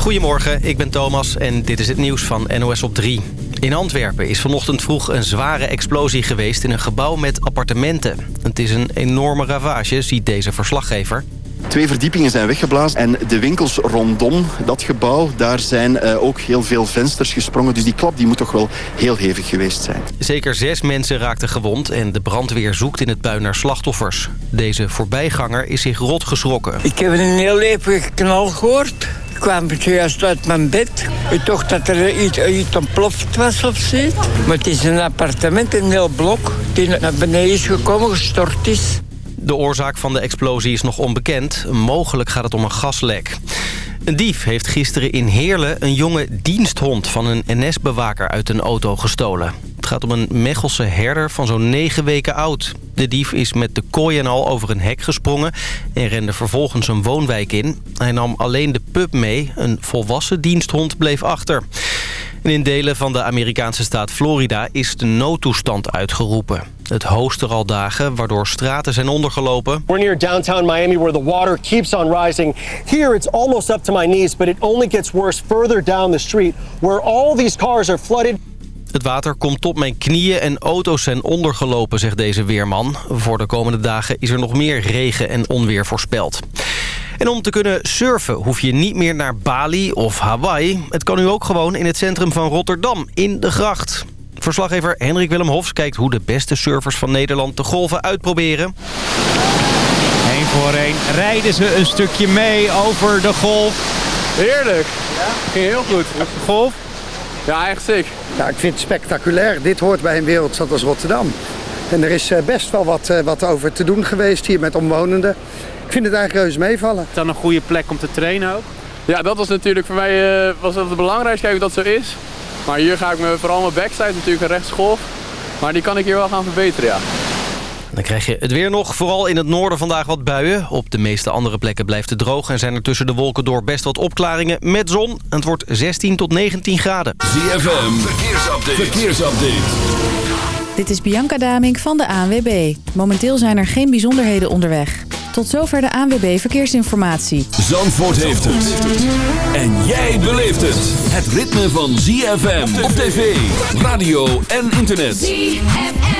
Goedemorgen, ik ben Thomas en dit is het nieuws van NOS op 3. In Antwerpen is vanochtend vroeg een zware explosie geweest in een gebouw met appartementen. Het is een enorme ravage, ziet deze verslaggever. Twee verdiepingen zijn weggeblazen en de winkels rondom dat gebouw, daar zijn uh, ook heel veel vensters gesprongen. Dus die klap die moet toch wel heel hevig geweest zijn. Zeker zes mensen raakten gewond en de brandweer zoekt in het puin naar slachtoffers. Deze voorbijganger is zich rot geschrokken. Ik heb een heel hevige knal gehoord. Ik kwam juist uit mijn bed. Ik dacht dat er iets, iets ontploft was of zoiets. Maar het is een appartement, een heel blok, die naar beneden is gekomen, gestort is. De oorzaak van de explosie is nog onbekend. Mogelijk gaat het om een gaslek. Een dief heeft gisteren in Heerlen een jonge diensthond van een NS-bewaker uit een auto gestolen. Gaat om een Mechelse herder van zo'n 9 weken oud. De dief is met de kooi en al over een hek gesprongen en rende vervolgens een woonwijk in. Hij nam alleen de pup mee. Een volwassen diensthond bleef achter. In delen van de Amerikaanse staat Florida is de noodtoestand uitgeroepen. Het hoogste al dagen, waardoor straten zijn ondergelopen. We're near downtown Miami where the water keeps on rising. Here it's almost up to my knees, but it only gets worse further down the street where all these cars are flooded. Het water komt tot mijn knieën en auto's zijn ondergelopen, zegt deze weerman. Voor de komende dagen is er nog meer regen en onweer voorspeld. En om te kunnen surfen hoef je niet meer naar Bali of Hawaii. Het kan nu ook gewoon in het centrum van Rotterdam, in de gracht. Verslaggever Hendrik Willem Hofs kijkt hoe de beste surfers van Nederland de golven uitproberen. Eén voor één rijden ze een stukje mee over de golf. Heerlijk. Ja? Ging heel goed. De golf? Ja, echt sick. Ja, ik vind het spectaculair. Dit hoort bij een wereldstad als Rotterdam. En er is eh, best wel wat, eh, wat over te doen geweest hier met omwonenden. Ik vind het eigenlijk reuze meevallen. Is dan een goede plek om te trainen ook? Ja, dat was natuurlijk voor mij uh, was dat het belangrijkste. Of dat zo is. Maar hier ga ik me vooral mijn backside natuurlijk een rechtsgolf. Maar die kan ik hier wel gaan verbeteren, ja. Dan krijg je het weer nog. Vooral in het noorden vandaag wat buien. Op de meeste andere plekken blijft het droog... en zijn er tussen de wolken door best wat opklaringen met zon. Het wordt 16 tot 19 graden. ZFM, verkeersupdate. verkeersupdate. Dit is Bianca Damink van de ANWB. Momenteel zijn er geen bijzonderheden onderweg. Tot zover de ANWB Verkeersinformatie. Zandvoort heeft het. En jij beleeft het. Het ritme van ZFM op tv, radio en internet. ZFM.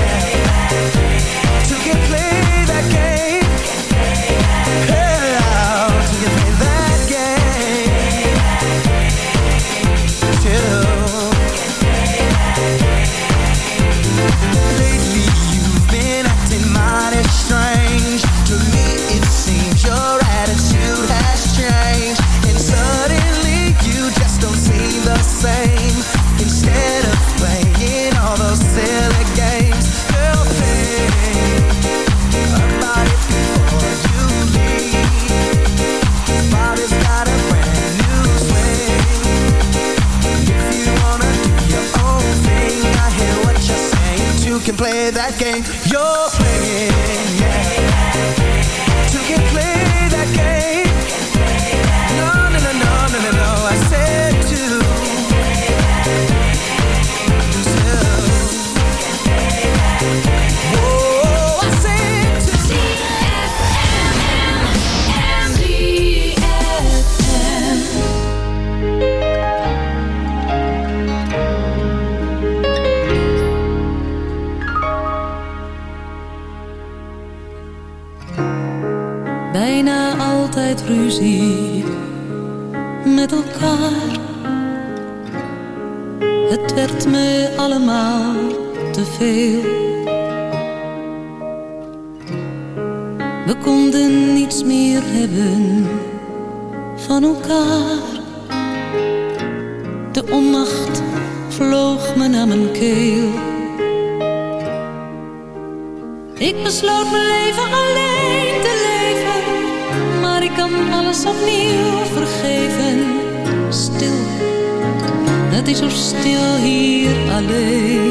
zo stil hier alleen.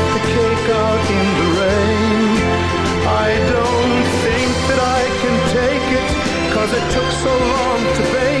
it took so long to bake.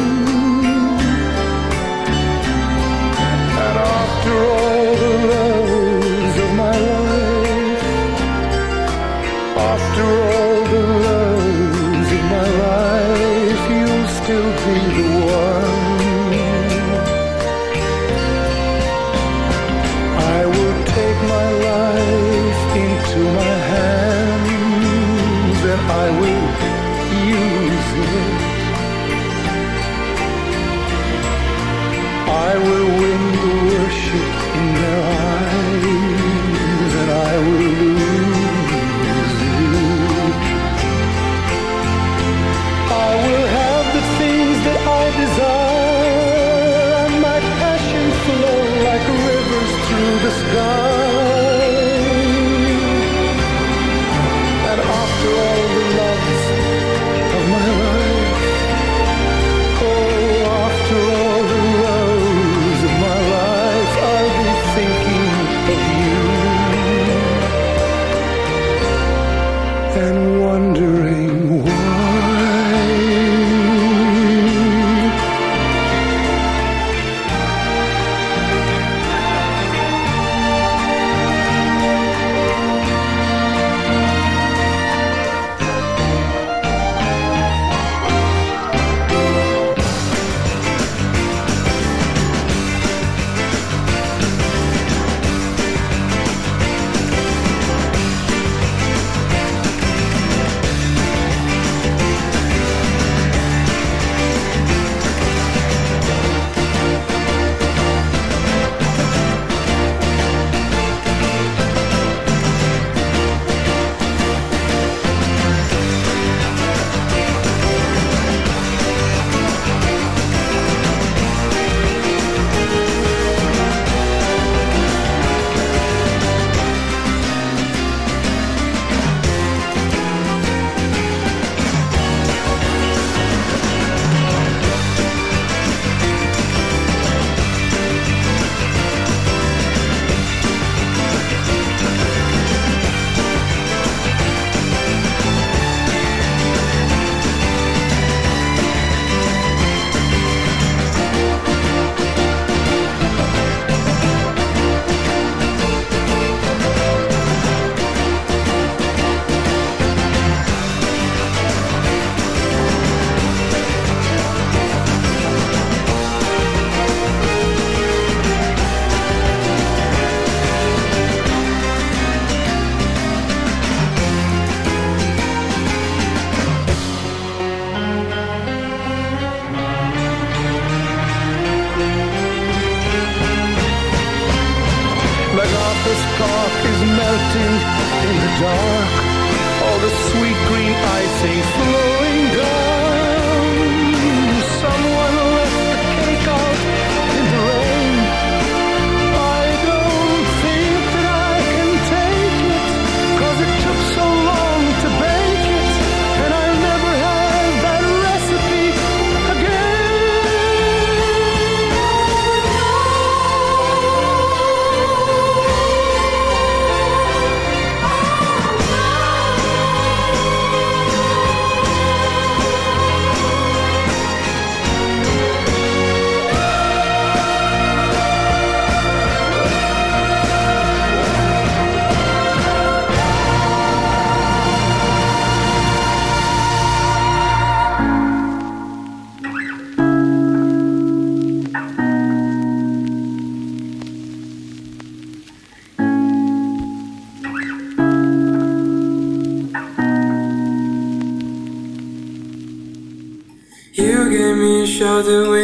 The. we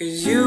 Cause you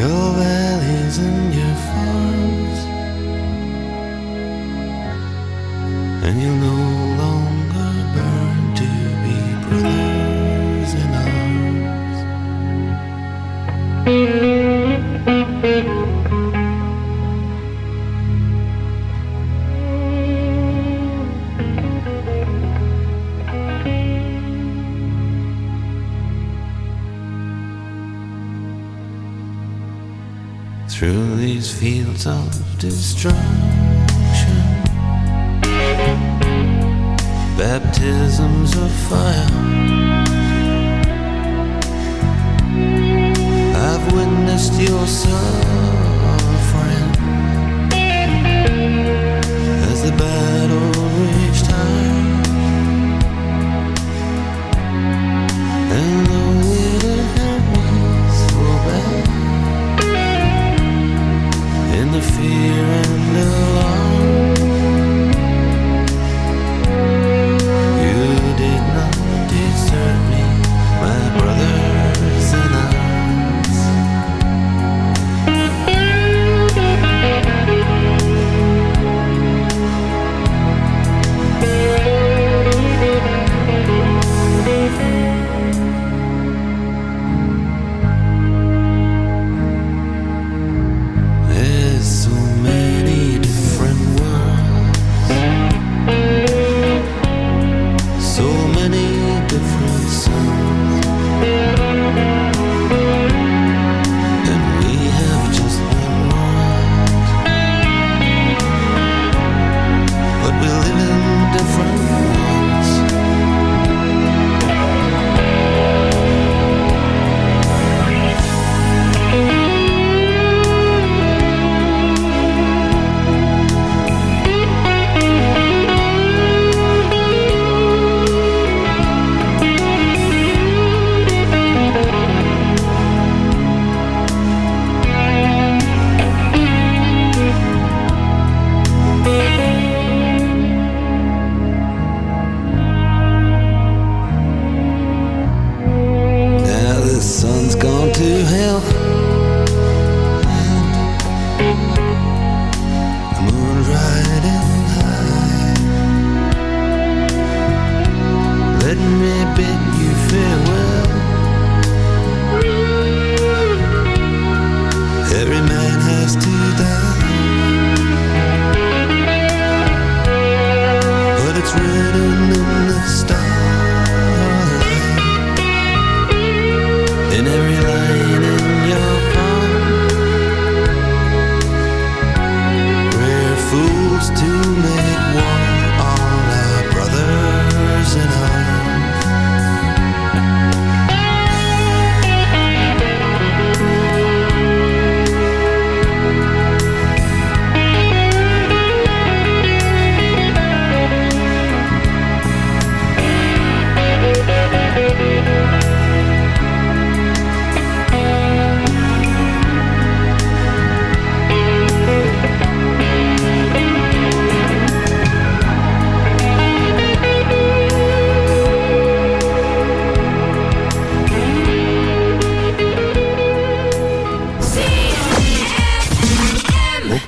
Your well is fire.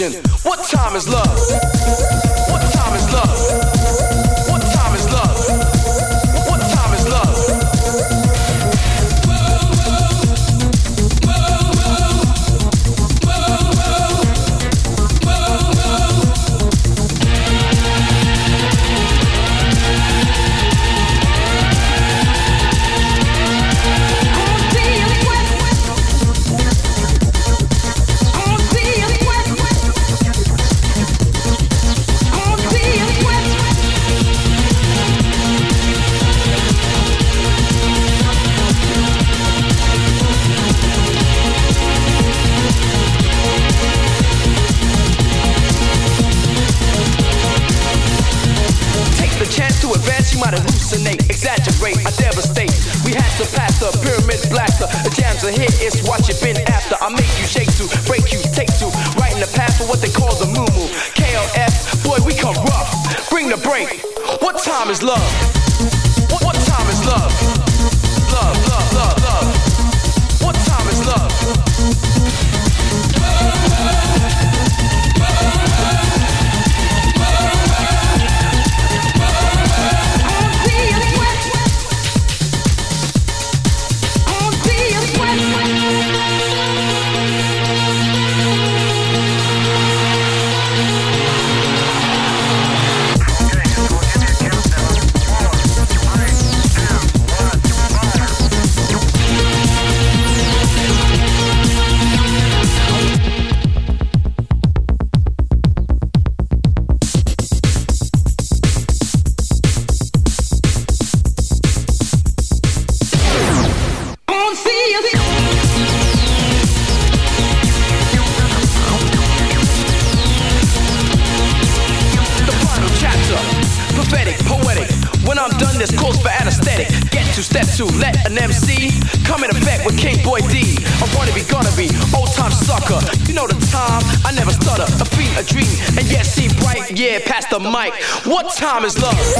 What time is love? Time is love?